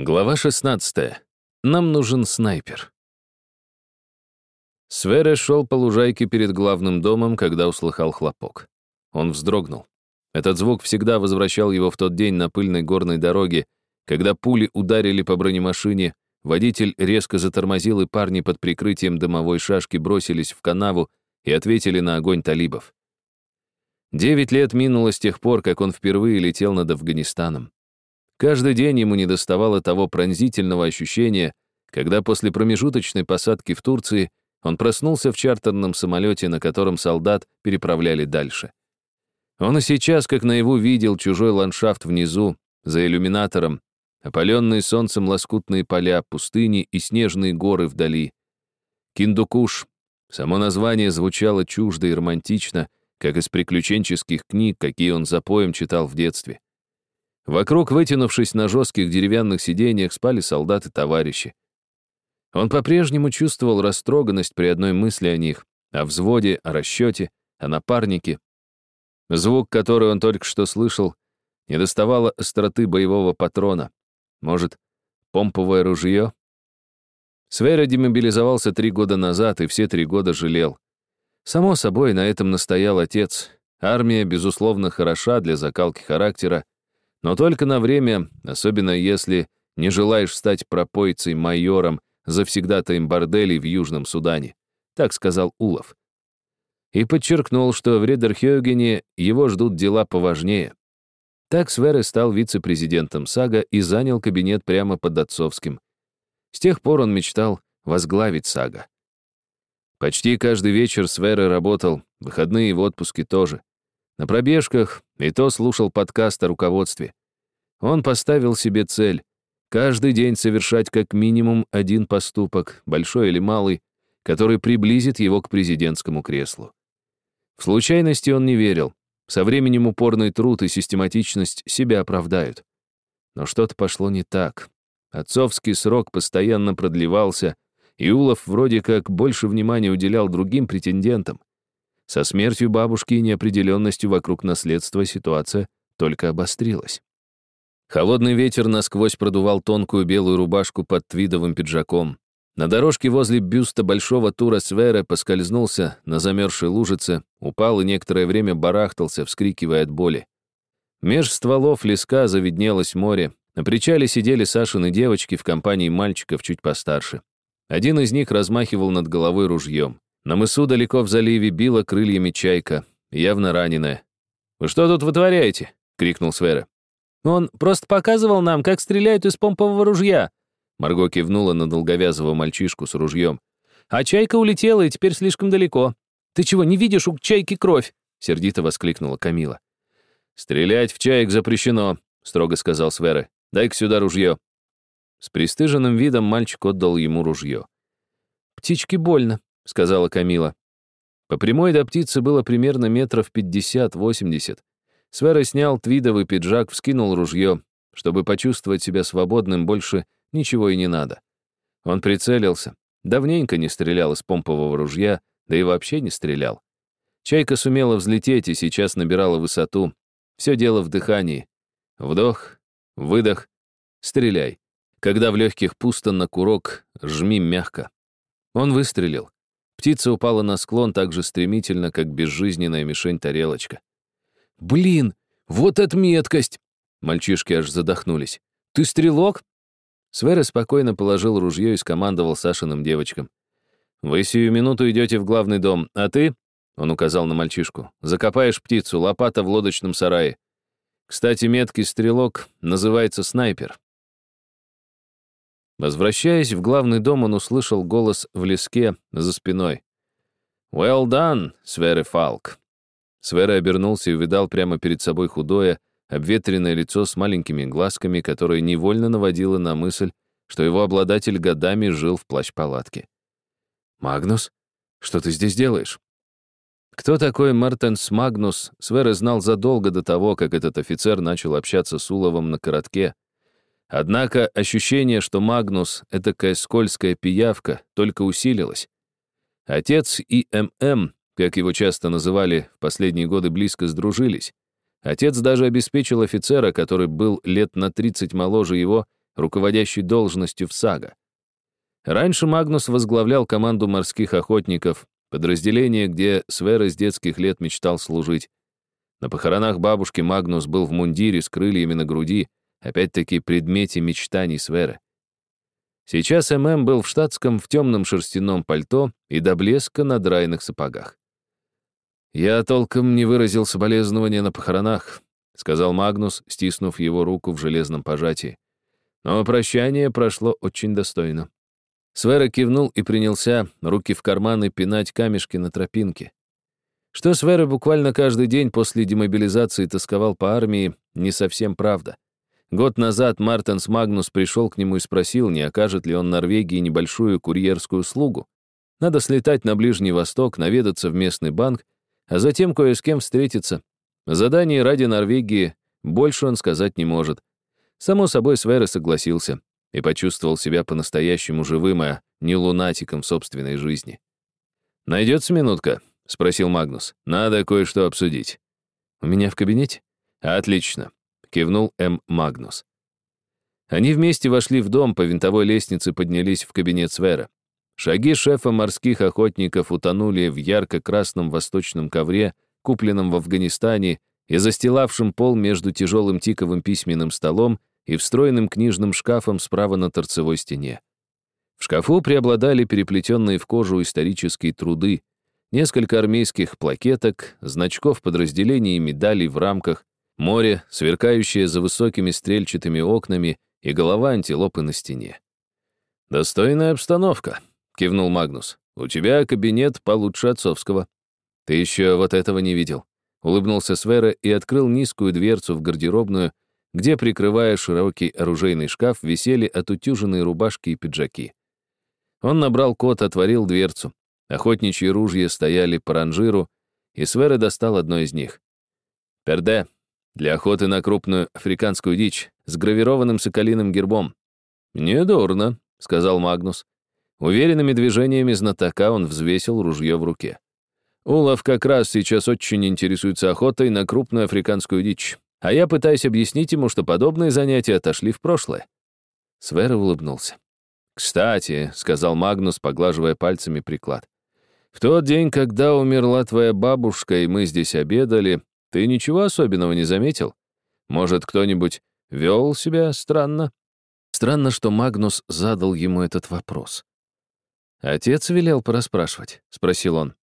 Глава 16. Нам нужен снайпер. Свере шел по лужайке перед главным домом, когда услыхал хлопок. Он вздрогнул. Этот звук всегда возвращал его в тот день на пыльной горной дороге, когда пули ударили по бронемашине, водитель резко затормозил, и парни под прикрытием дымовой шашки бросились в канаву и ответили на огонь талибов. Девять лет минуло с тех пор, как он впервые летел над Афганистаном. Каждый день ему недоставало того пронзительного ощущения, когда после промежуточной посадки в Турции он проснулся в чартерном самолете, на котором солдат переправляли дальше. Он и сейчас, как наяву, видел чужой ландшафт внизу, за иллюминатором, опаленные солнцем лоскутные поля, пустыни и снежные горы вдали. Киндукуш. Само название звучало чуждо и романтично, как из приключенческих книг, какие он за поем читал в детстве. Вокруг, вытянувшись на жестких деревянных сиденьях, спали солдаты-товарищи. Он по-прежнему чувствовал растроганность при одной мысли о них, о взводе, о расчете, о напарнике. Звук, который он только что слышал, не доставало остроты боевого патрона. Может, помповое ружье? Свера демобилизовался три года назад и все три года жалел. Само собой, на этом настоял отец. Армия, безусловно, хороша для закалки характера, но только на время, особенно если не желаешь стать пропойцей майором завсегдатаем борделей в Южном Судане. Так сказал Улов. И подчеркнул, что в Редерхёгене его ждут дела поважнее. Так Свере стал вице-президентом САГА и занял кабинет прямо под отцовским. С тех пор он мечтал возглавить САГА. Почти каждый вечер Свере работал, выходные и в отпуске тоже. На пробежках и то слушал подкаст о руководстве. Он поставил себе цель — каждый день совершать как минимум один поступок, большой или малый, который приблизит его к президентскому креслу. В случайности он не верил. Со временем упорный труд и систематичность себя оправдают. Но что-то пошло не так. Отцовский срок постоянно продлевался, и Улов вроде как больше внимания уделял другим претендентам. Со смертью бабушки и неопределенностью вокруг наследства ситуация только обострилась. Холодный ветер насквозь продувал тонкую белую рубашку под твидовым пиджаком. На дорожке возле бюста большого тура Свера поскользнулся на замерзшей лужице, упал и некоторое время барахтался, вскрикивая от боли. Меж стволов леска завиднелось море. На причале сидели Сашины девочки в компании мальчиков чуть постарше. Один из них размахивал над головой ружьем. На мысу далеко в заливе била крыльями чайка, явно раненая. «Вы что тут вытворяете?» — крикнул Свера. «Он просто показывал нам, как стреляют из помпового ружья». Марго кивнула на долговязого мальчишку с ружьем. «А чайка улетела и теперь слишком далеко. Ты чего, не видишь, у чайки кровь?» — сердито воскликнула Камила. «Стрелять в чаек запрещено», — строго сказал Свера. «Дай-ка сюда ружье». С пристыженным видом мальчик отдал ему ружье. «Птичке больно», — сказала Камила. По прямой до птицы было примерно метров пятьдесят-восемьдесят. Свера снял твидовый пиджак, вскинул ружье. Чтобы почувствовать себя свободным, больше ничего и не надо. Он прицелился. Давненько не стрелял из помпового ружья, да и вообще не стрелял. Чайка сумела взлететь и сейчас набирала высоту. Все дело в дыхании. Вдох, выдох, стреляй. Когда в легких пусто на курок, жми мягко. Он выстрелил. Птица упала на склон так же стремительно, как безжизненная мишень-тарелочка. «Блин, вот это меткость!» Мальчишки аж задохнулись. «Ты стрелок?» Свера спокойно положил ружье и скомандовал Сашиным девочкам. «Вы сию минуту идете в главный дом, а ты...» Он указал на мальчишку. «Закопаешь птицу, лопата в лодочном сарае. Кстати, меткий стрелок называется снайпер. Возвращаясь в главный дом, он услышал голос в леске за спиной. «Well done, Свере Фалк». Свере обернулся и увидал прямо перед собой худое, обветренное лицо с маленькими глазками, которое невольно наводило на мысль, что его обладатель годами жил в плащ-палатке. «Магнус, что ты здесь делаешь?» Кто такой Мартенс Магнус, Свере знал задолго до того, как этот офицер начал общаться с Уловом на коротке, Однако ощущение, что Магнус — этакая скользкая пиявка, только усилилось. Отец и ММ, как его часто называли, в последние годы близко сдружились. Отец даже обеспечил офицера, который был лет на 30 моложе его, руководящей должностью в САГА. Раньше Магнус возглавлял команду морских охотников, подразделение, где Свера с детских лет мечтал служить. На похоронах бабушки Магнус был в мундире с крыльями на груди, опять-таки предмете мечтаний Сверы. Сейчас ММ был в штатском в темном шерстяном пальто и до блеска на драйных сапогах. «Я толком не выразил соболезнования на похоронах», сказал Магнус, стиснув его руку в железном пожатии. Но прощание прошло очень достойно. Свера кивнул и принялся, руки в карманы, пинать камешки на тропинке. Что Свера буквально каждый день после демобилизации тосковал по армии, не совсем правда. Год назад Мартенс Магнус пришел к нему и спросил, не окажет ли он Норвегии небольшую курьерскую услугу. Надо слетать на Ближний Восток, наведаться в местный банк, а затем кое с кем встретиться. Задание ради Норвегии больше он сказать не может. Само собой, Свера согласился и почувствовал себя по-настоящему живым, а не лунатиком собственной жизни. «Найдется минутка?» — спросил Магнус. «Надо кое-что обсудить». «У меня в кабинете?» «Отлично кивнул М. Магнус. Они вместе вошли в дом, по винтовой лестнице поднялись в кабинет Свера. Шаги шефа морских охотников утонули в ярко-красном восточном ковре, купленном в Афганистане и застилавшем пол между тяжелым тиковым письменным столом и встроенным книжным шкафом справа на торцевой стене. В шкафу преобладали переплетенные в кожу исторические труды, несколько армейских плакеток, значков подразделений и медалей в рамках, море, сверкающее за высокими стрельчатыми окнами и голова антилопы на стене. «Достойная обстановка», — кивнул Магнус. «У тебя кабинет получше отцовского». «Ты еще вот этого не видел», — улыбнулся Свера и открыл низкую дверцу в гардеробную, где, прикрывая широкий оружейный шкаф, висели отутюженные рубашки и пиджаки. Он набрал код, отворил дверцу. Охотничьи ружья стояли по ранжиру, и Свера достал одно из них. «Перде», для охоты на крупную африканскую дичь с гравированным соколиным гербом. «Недурно», — сказал Магнус. Уверенными движениями знатока он взвесил ружье в руке. Улов как раз сейчас очень интересуется охотой на крупную африканскую дичь, а я пытаюсь объяснить ему, что подобные занятия отошли в прошлое. Свера улыбнулся. «Кстати», — сказал Магнус, поглаживая пальцами приклад, «в тот день, когда умерла твоя бабушка, и мы здесь обедали, ты ничего особенного не заметил? Может, кто-нибудь вел себя странно? Странно, что Магнус задал ему этот вопрос. «Отец велел порасспрашивать?» — спросил он.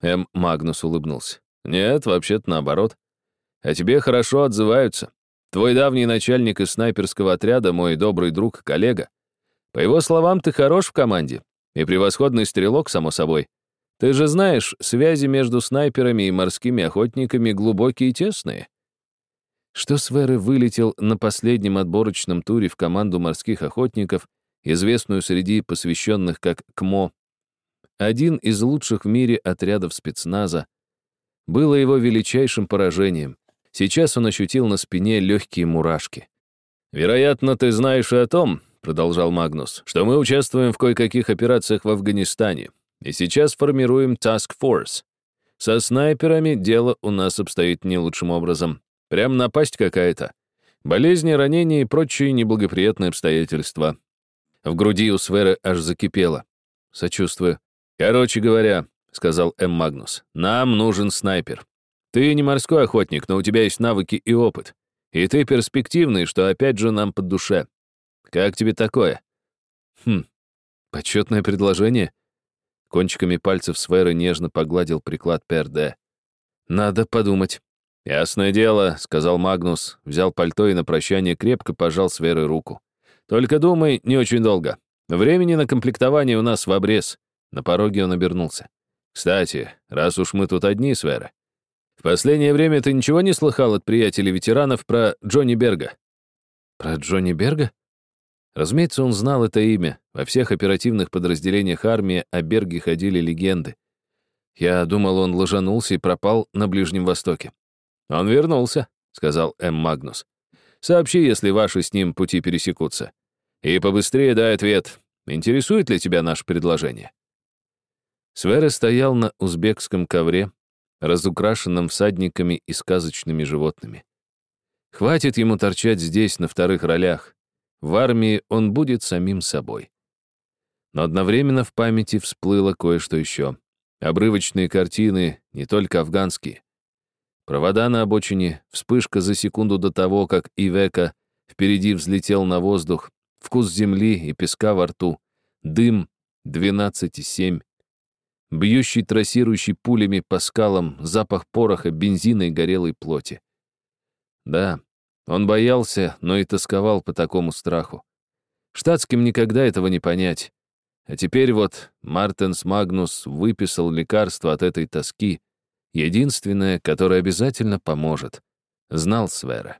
М. Магнус улыбнулся. «Нет, вообще-то наоборот. А тебе хорошо отзываются. Твой давний начальник из снайперского отряда, мой добрый друг, коллега. По его словам, ты хорош в команде. И превосходный стрелок, само собой. Ты же знаешь, связи между снайперами и морскими охотниками глубокие и тесные. Что Сверы вылетел на последнем отборочном туре в команду морских охотников, известную среди посвященных как КМО, один из лучших в мире отрядов спецназа, было его величайшим поражением. Сейчас он ощутил на спине легкие мурашки. «Вероятно, ты знаешь и о том, — продолжал Магнус, — что мы участвуем в кое-каких операциях в Афганистане. И сейчас формируем Task Force. Со снайперами дело у нас обстоит не лучшим образом. Прям напасть какая-то. Болезни, ранения и прочие неблагоприятные обстоятельства. В груди у Сверы аж закипело. Сочувствую. Короче говоря, сказал М. Магнус, нам нужен снайпер. Ты не морской охотник, но у тебя есть навыки и опыт. И ты перспективный, что опять же нам под душе. Как тебе такое? Хм, почетное предложение? Кончиками пальцев Сферы нежно погладил приклад ПРД. «Надо подумать». «Ясное дело», — сказал Магнус, взял пальто и на прощание крепко пожал Сверой руку. «Только думай, не очень долго. Времени на комплектование у нас в обрез». На пороге он обернулся. «Кстати, раз уж мы тут одни, Свера, в последнее время ты ничего не слыхал от приятелей ветеранов про Джонни Берга?» «Про Джонни Берга?» Разумеется, он знал это имя. Во всех оперативных подразделениях армии о Берге ходили легенды. Я думал, он ложанулся и пропал на Ближнем Востоке. «Он вернулся», — сказал М. Магнус. «Сообщи, если ваши с ним пути пересекутся. И побыстрее дай ответ. Интересует ли тебя наше предложение?» Свера стоял на узбекском ковре, разукрашенном всадниками и сказочными животными. Хватит ему торчать здесь, на вторых ролях. В армии он будет самим собой. Но одновременно в памяти всплыло кое-что еще. Обрывочные картины, не только афганские. Провода на обочине, вспышка за секунду до того, как Ивека впереди взлетел на воздух, вкус земли и песка во рту, дым 12,7, бьющий трассирующий пулями по скалам, запах пороха, бензина и горелой плоти. Да, он боялся, но и тосковал по такому страху. Штатским никогда этого не понять. А теперь вот Мартенс Магнус выписал лекарство от этой тоски, единственное, которое обязательно поможет. Знал Свера.